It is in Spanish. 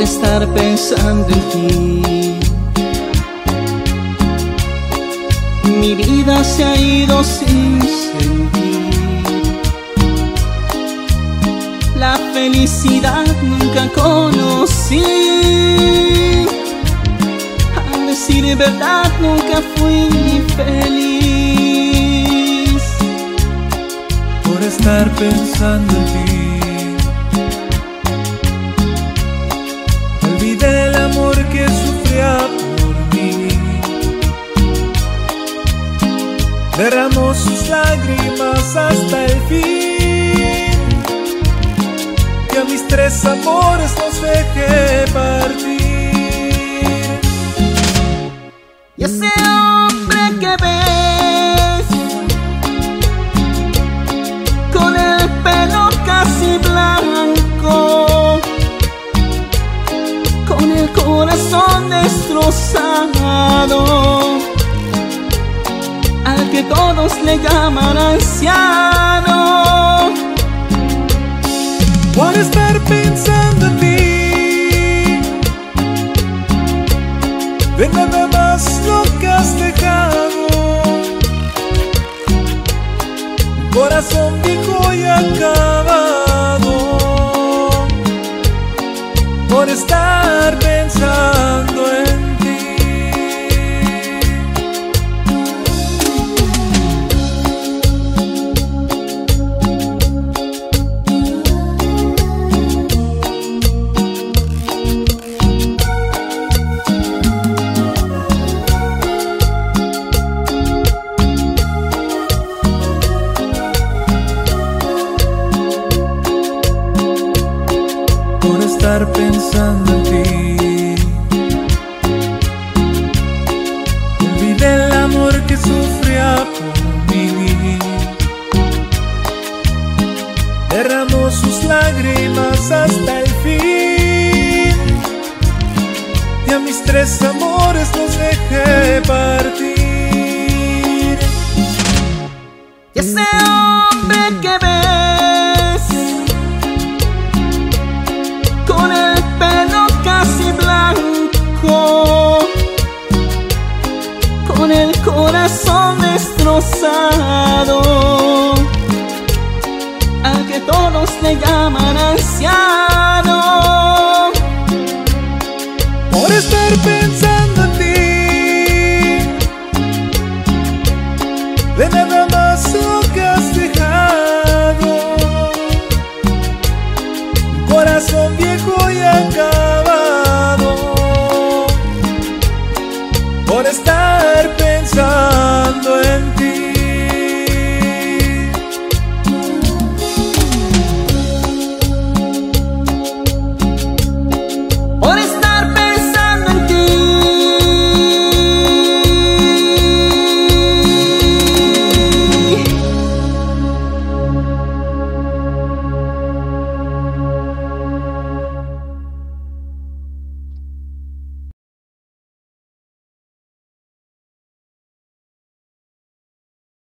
estar pensando en ti. Mi vida se ha ido sin sentir. La felicidad nunca conocí. A decir verdad nunca fui feliz. Por estar pensando en ti. Derramó sus lágrimas hasta el fin. Y a mis tres amores los dejé partir. Y ese hombre que ves todos le llaman anciano. Por estar pensando en ti. De por estar pensando en ti. Olvidé el amor que sufría por mí. Derramó sus lágrimas hasta el fin. Y a mis tres amores los dejé partir. Y ese hombre que ves corazón destrozado, al que todos le llaman anciano. por estar pensando en ti. De nada